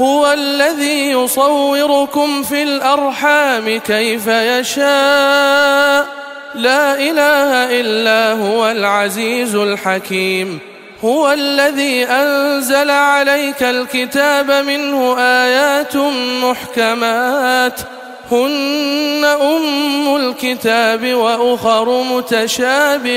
هو الذي يصوركم في الأرحام كيف يشاء. لا إله إلا هو العزيز الحكيم. هو الذي أنزل عليك الكتاب منه آيات محكمات. هن أم الكتاب وأخر متشابهات.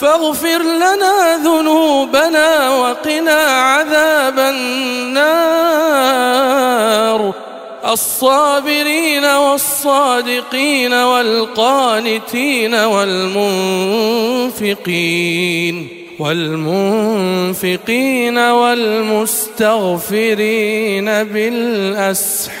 فاغفر لنا ذنوبنا وقنا عذاب النار. الصابرين والصادقين والقانتين والمنفقين والمنفقين والمستغفرين بالأسحار.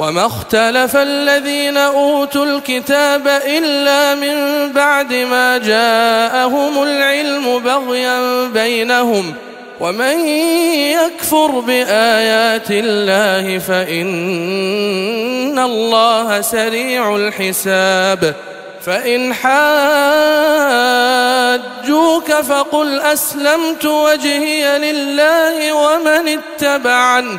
وما اختلف الذين أوتوا الكتاب إلا من بعد ما جاءهم العلم بغيا بينهم ومن يكفر بآيات الله فإن الله سريع الحساب فإن حاجوك فقل أسلمت وجهي لله ومن اتبعني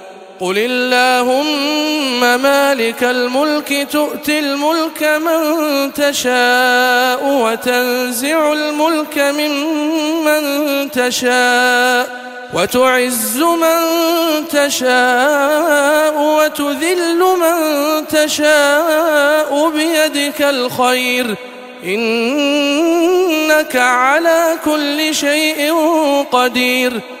قل اللهم مالك الملك تؤتي الملك من تشاء وتنزع الملك ممن تشاء وتعز من تشاء وتذل من تشاء بيدك الخير انك على كل شيء قدير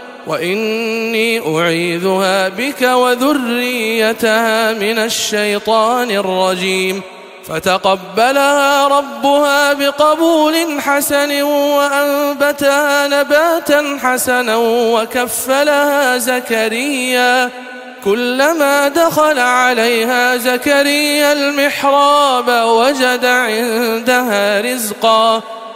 وإني أعيذها بك وذريتها من الشيطان الرجيم. فتقبلها ربها بقبول حسن وأنبتها نباتا حسنا وكفلها زكريا. كلما دخل عليها زكريا المحراب وجد عندها رزقا.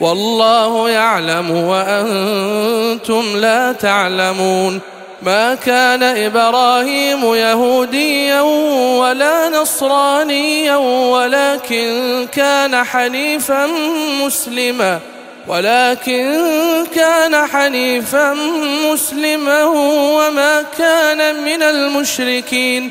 والله يعلم وأنتم لا تعلمون ما كان إبراهيم يهوديا ولا نصرانيا ولكن كان حنيفا مسلما ولكن كان حنيفا مسلما وما كان من المشركين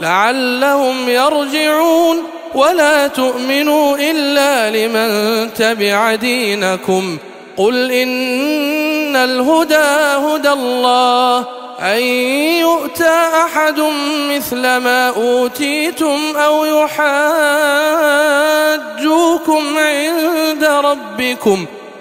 لعلهم يرجعون ولا تؤمنوا إلا لمن تبع دينكم قل إن الهدى هدى الله أن يؤتى أحد مثل ما أوتيتم أو يحاجوكم عند ربكم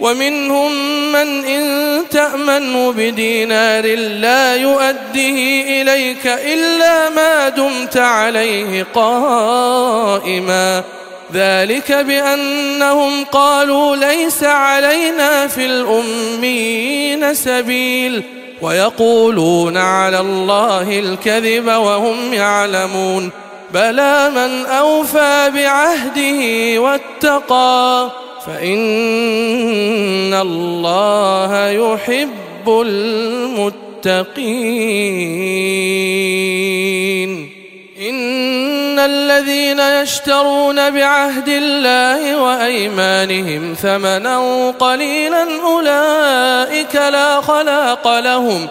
ومنهم من إن تأمنه بدينار لا يؤده إليك إلا ما دمت عليه قائما. ذلك بأنهم قالوا ليس علينا في الأمين سبيل. ويقولون على الله الكذب وهم يعلمون. بلى من أوفى بعهده واتقى. فإن الله يحب المتقين. إن الذين يشترون بعهد الله وأيمانهم ثمنا قليلا أولئك لا خلاق لهم ۖ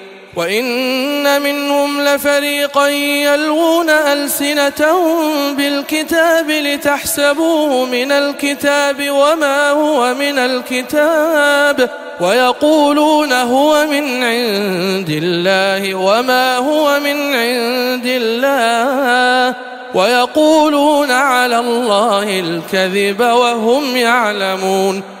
وإن منهم لفريقا يلوون ألسنتهم بالكتاب لتحسبوه من الكتاب وما هو من الكتاب ويقولون هو من عند الله وما هو من عند الله ويقولون على الله الكذب وهم يعلمون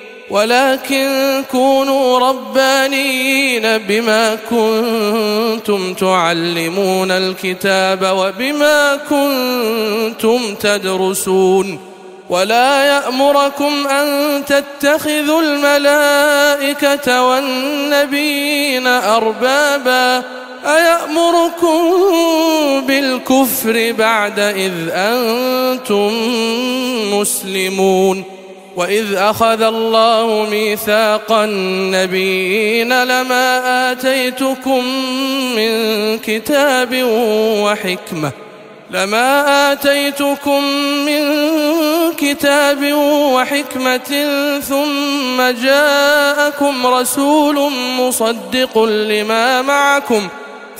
ولكن كونوا ربانيين بما كنتم تعلمون الكتاب وبما كنتم تدرسون ولا يأمركم أن تتخذوا الملائكة والنبيين أربابا أيأمركم بالكفر بعد إذ أنتم مسلمون وإذ أخذ الله ميثاق النبيين لما آتيتكم من كتاب وحكمة لما آتيتكم من كتاب وحكمة ثم جاءكم رسول مصدق لما معكم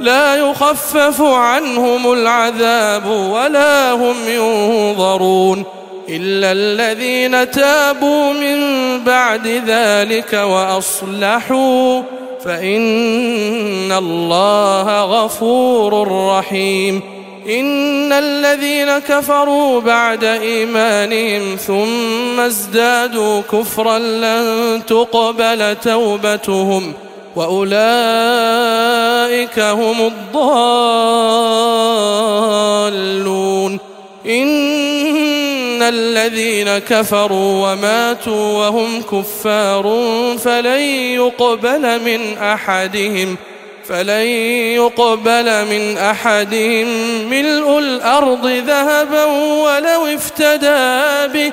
لا يخفف عنهم العذاب ولا هم ينظرون إلا الذين تابوا من بعد ذلك وأصلحوا فإن الله غفور رحيم إن الذين كفروا بعد إيمانهم ثم ازدادوا كفرا لن تقبل توبتهم وأولئك هم الضالون. إن الذين كفروا وماتوا وهم كفار فلن يقبل من أحدهم فلن يقبل من أحدهم ملء الأرض ذهبا ولو افتدى به.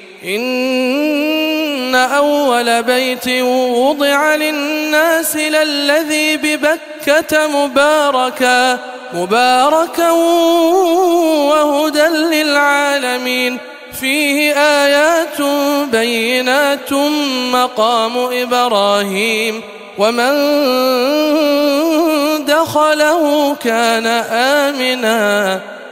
إن أول بيت وضع للناس للذي ببكة مباركا مباركا وهدى للعالمين. فيه آيات بينات مقام إبراهيم. ومن دخله كان آمناً.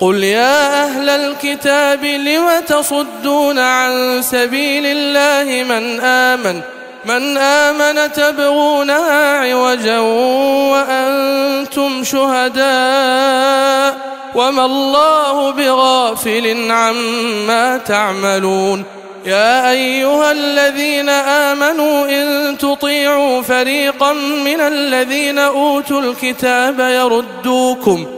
قل يا أهل الكتاب لم تصدون عن سبيل الله من آمن من آمن تبغونها عوجا وأنتم شهداء وما الله بغافل عما تعملون. يا أيها الذين آمنوا إن تطيعوا فريقا من الذين أوتوا الكتاب يردوكم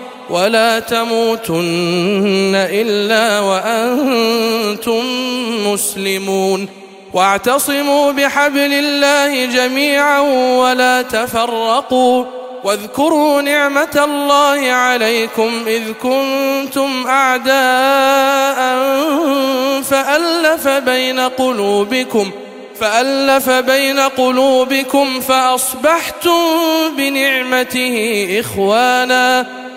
ولا تموتن إلا وأنتم مسلمون واعتصموا بحبل الله جميعا ولا تفرقوا واذكروا نعمة الله عليكم إذ كنتم أعداء فألف بين قلوبكم فألف بين قلوبكم فأصبحتم بنعمته إخوانا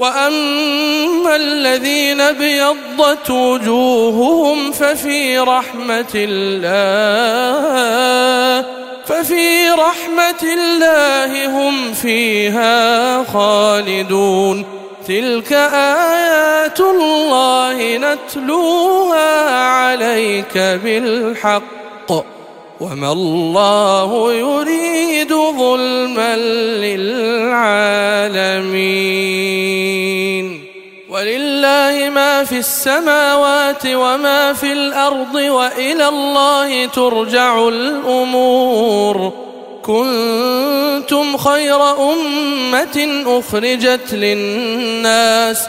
وأما الذين بيضت وجوههم ففي رحمة الله ففي رحمة الله هم فيها خالدون. تلك آيات الله نتلوها عليك بالحق. وما الله يريد ظلما للعالمين. ولله ما في السماوات وما في الأرض وإلى الله ترجع الأمور. كنتم خير أمة أخرجت للناس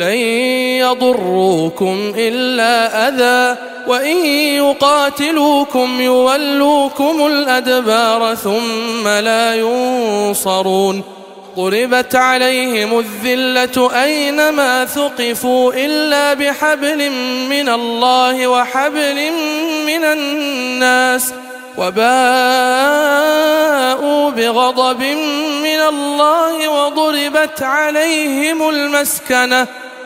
لن يضروكم إلا أذى وإن يقاتلوكم يولوكم الأدبار ثم لا ينصرون. ضربت عليهم الذلة أينما ثقفوا إلا بحبل من الله وحبل من الناس وباءوا بغضب من الله وضربت عليهم المسكنة.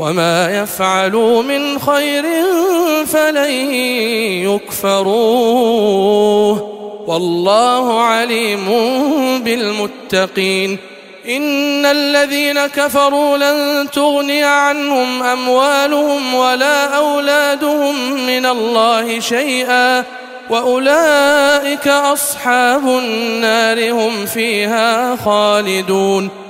وما يفعلوا من خير فلن يكفروه والله عليم بالمتقين إن الذين كفروا لن تغني عنهم أموالهم ولا أولادهم من الله شيئا وأولئك أصحاب النار هم فيها خالدون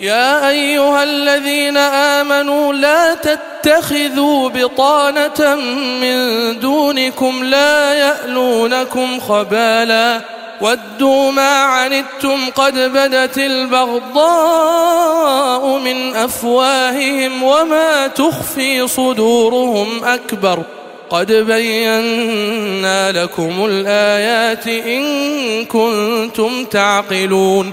يا أيها الذين آمنوا لا تتخذوا بطانة من دونكم لا يألونكم خبالا ودوا ما عنتم قد بدت البغضاء من أفواههم وما تخفي صدورهم أكبر قد بينا لكم الآيات إن كنتم تعقلون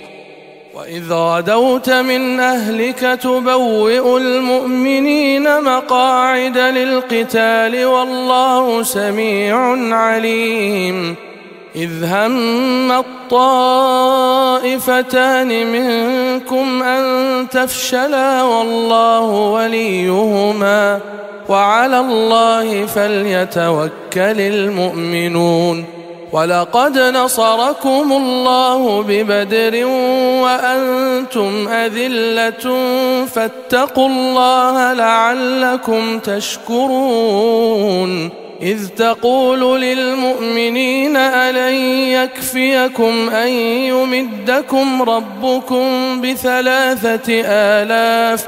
وإذ غدوت من أهلك تبوئ المؤمنين مقاعد للقتال والله سميع عليم. إذ هم الطائفتان منكم أن تفشلا والله وليهما وعلى الله فليتوكل المؤمنون. ولقد نصركم الله ببدر وأنتم أذلة فاتقوا الله لعلكم تشكرون إذ تقول للمؤمنين ألن يكفيكم أن يمدكم ربكم بثلاثة آلاف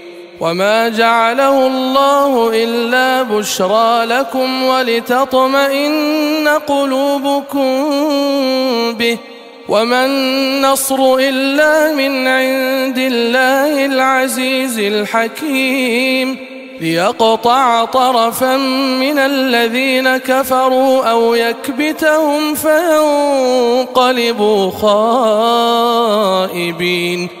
وما جعله الله إلا بشرى لكم ولتطمئن قلوبكم به وما النصر إلا من عند الله العزيز الحكيم ليقطع طرفا من الذين كفروا أو يكبتهم فينقلبوا خائبين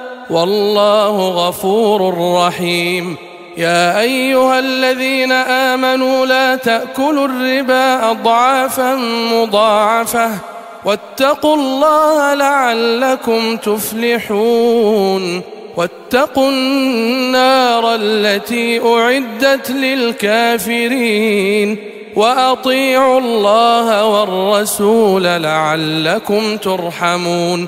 والله غفور رحيم. يا أيها الذين آمنوا لا تأكلوا الربا أضعافا مضاعفة واتقوا الله لعلكم تفلحون. واتقوا النار التي أعدت للكافرين. وأطيعوا الله والرسول لعلكم ترحمون.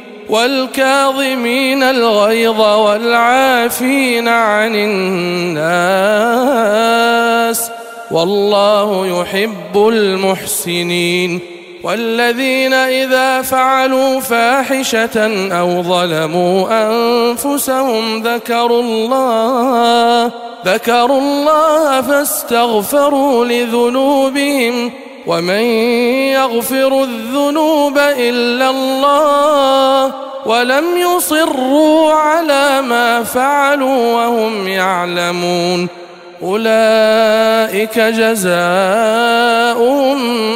والكاظمين الغيظ والعافين عن الناس والله يحب المحسنين والذين إذا فعلوا فاحشة أو ظلموا أنفسهم ذكروا الله ذكروا الله فاستغفروا لذنوبهم ومن يغفر الذنوب إلا الله ولم يصروا على ما فعلوا وهم يعلمون أولئك جزاؤهم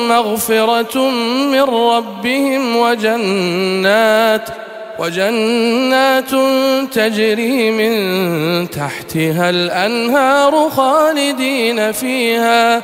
مغفرة من ربهم وجنات وجنات تجري من تحتها الأنهار خالدين فيها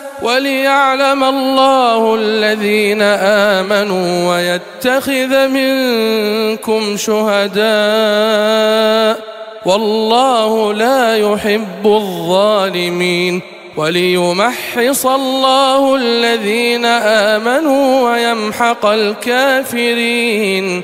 وليعلم الله الذين آمنوا ويتخذ منكم شهداء والله لا يحب الظالمين وليمحص الله الذين آمنوا ويمحق الكافرين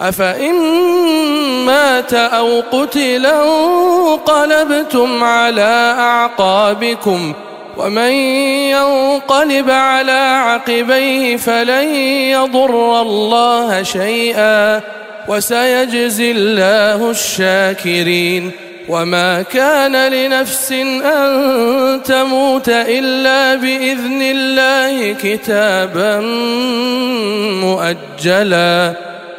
أفإن مات أو قتلا انقلبتم على أعقابكم ومن ينقلب على عقبيه فلن يضر الله شيئا وسيجزي الله الشاكرين وما كان لنفس أن تموت إلا بإذن الله كتابا مؤجلا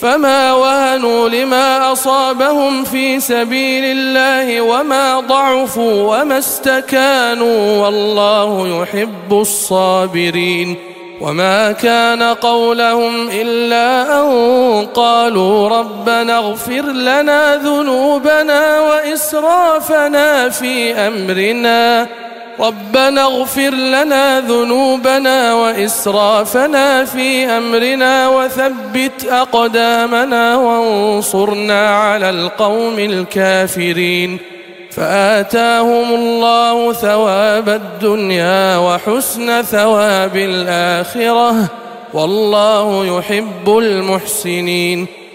فما وهنوا لما أصابهم في سبيل الله وما ضعفوا وما استكانوا والله يحب الصابرين وما كان قولهم الا ان قالوا ربنا اغفر لنا ذنوبنا واسرافنا في امرنا ربنا اغفر لنا ذنوبنا وإسرافنا في أمرنا وثبت أقدامنا وانصرنا على القوم الكافرين فآتاهم الله ثواب الدنيا وحسن ثواب الآخرة والله يحب المحسنين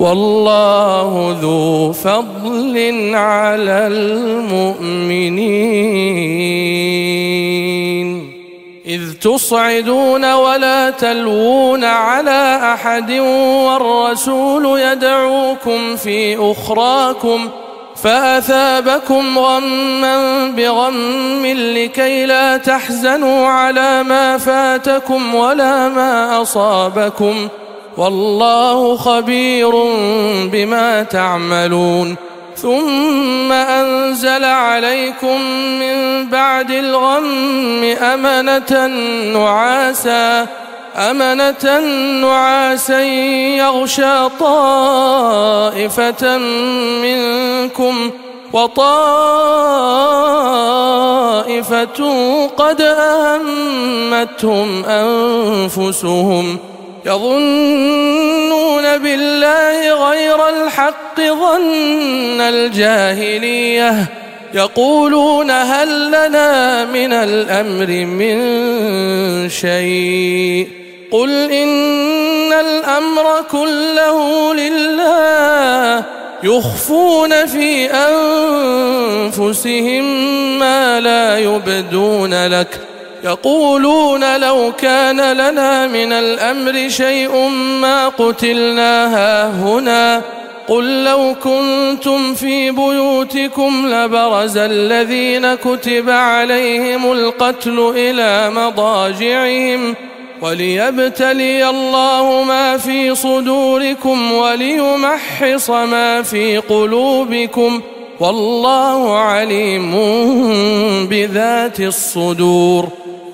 والله ذو فضل على المؤمنين. إذ تصعدون ولا تلوون على أحد والرسول يدعوكم في أخراكم فأثابكم غما بغم لكي لا تحزنوا على ما فاتكم ولا ما أصابكم والله خبير بما تعملون ثم أنزل عليكم من بعد الغم أمنة نعاسا أمنة نعاسا يغشى طائفة منكم وطائفة قد أهمتهم أنفسهم يظنون بالله غير الحق ظن الجاهلية. يقولون هل لنا من الأمر من شيء؟ قل إن الأمر كله لله. يخفون في أنفسهم ما لا يبدون لك. يقولون لو كان لنا من الأمر شيء ما قتلنا هاهنا قل لو كنتم في بيوتكم لبرز الذين كتب عليهم القتل إلى مضاجعهم وليبتلي الله ما في صدوركم وليمحص ما في قلوبكم والله عليم بذات الصدور.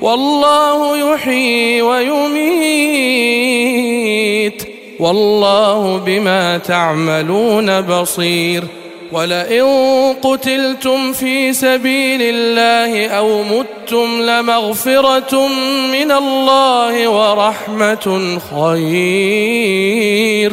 والله يحيي ويميت. والله بما تعملون بصير. ولئن قتلتم في سبيل الله أو متم لمغفرة من الله ورحمة خير.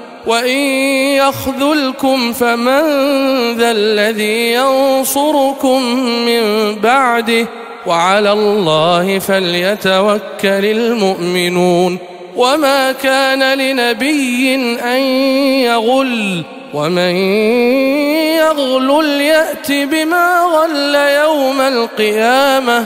وإن يخذلكم فمن ذا الذي ينصركم من بعده وعلى الله فليتوكل المؤمنون وما كان لنبي أن يغل ومن يغل يأت بما غل يوم القيامة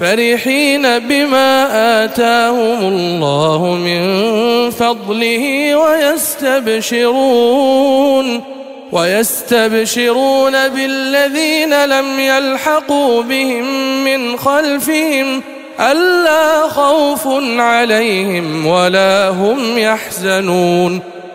فرحين بما آتاهم الله من فضله ويستبشرون ويستبشرون بالذين لم يلحقوا بهم من خلفهم ألا خوف عليهم ولا هم يحزنون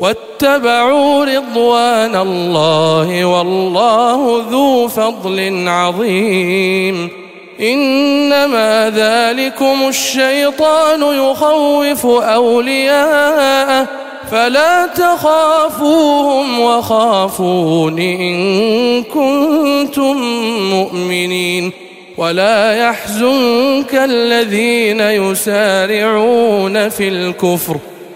واتبعوا رضوان الله والله ذو فضل عظيم. إنما ذلكم الشيطان يخوف أولياءه فلا تخافوهم وخافون إن كنتم مؤمنين. ولا يحزنك الذين يسارعون في الكفر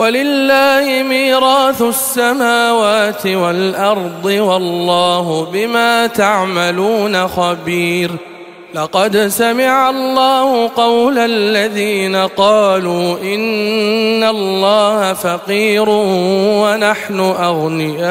ولله ميراث السماوات والأرض والله بما تعملون خبير. لقد سمع الله قول الذين قالوا إن الله فقير ونحن أغنياء.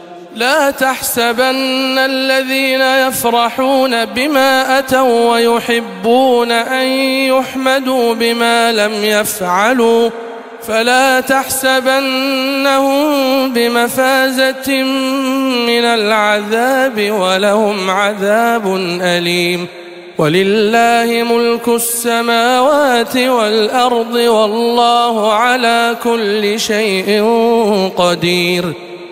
لا تحسبن الذين يفرحون بما أتوا ويحبون أن يحمدوا بما لم يفعلوا فلا تحسبنهم بمفازة من العذاب ولهم عذاب أليم. ولله ملك السماوات والأرض والله على كل شيء قدير.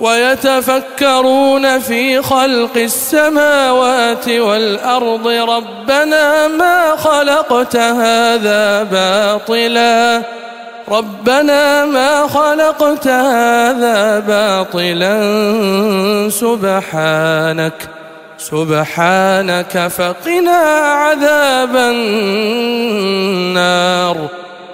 ويتفكرون في خلق السماوات والأرض ربنا ما خلقت هذا باطلا. ربنا ما خلقت هذا باطلا. سبحانك سبحانك فقنا عذاب النار.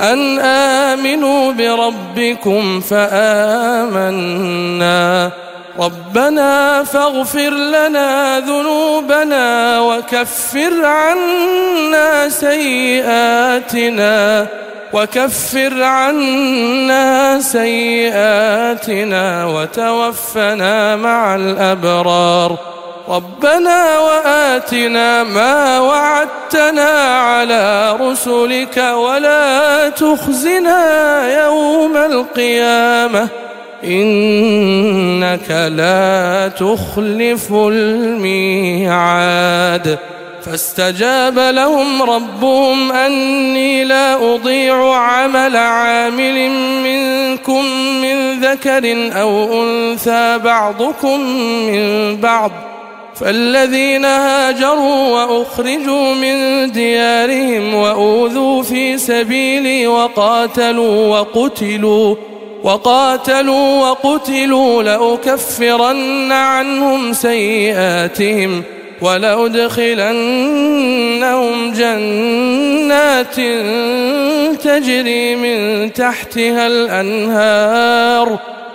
أن آمنوا بربكم فآمنا. ربنا فاغفر لنا ذنوبنا وكفر عنا سيئاتنا. وكفر عنا سيئاتنا وتوفنا مع الأبرار. ربنا وآتنا ما وعدتنا على رسلك ولا تخزنا يوم القيامة. إنك لا تخلف الميعاد. فاستجاب لهم ربهم أني لا أضيع عمل عامل منكم من ذكر أو أنثى بعضكم من بعض. فالذين هاجروا وأخرجوا من ديارهم وأوذوا في سبيلي وقاتلوا وقتلوا وقاتلوا وقتلوا لأكفرن عنهم سيئاتهم ولأدخلنهم جنات تجري من تحتها الأنهار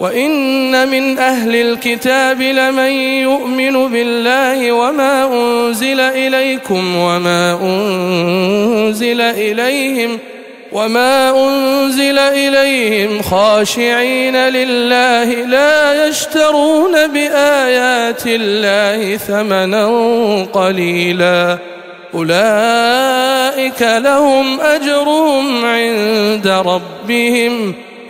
وان من أهل الكتاب لمن يؤمن بالله وما انزل اليكم وما انزل اليهم وما انزل اليهم خاشعين لله لا يشترون بايات الله ثمنا قليلا أولئك لهم أجرهم عند ربهم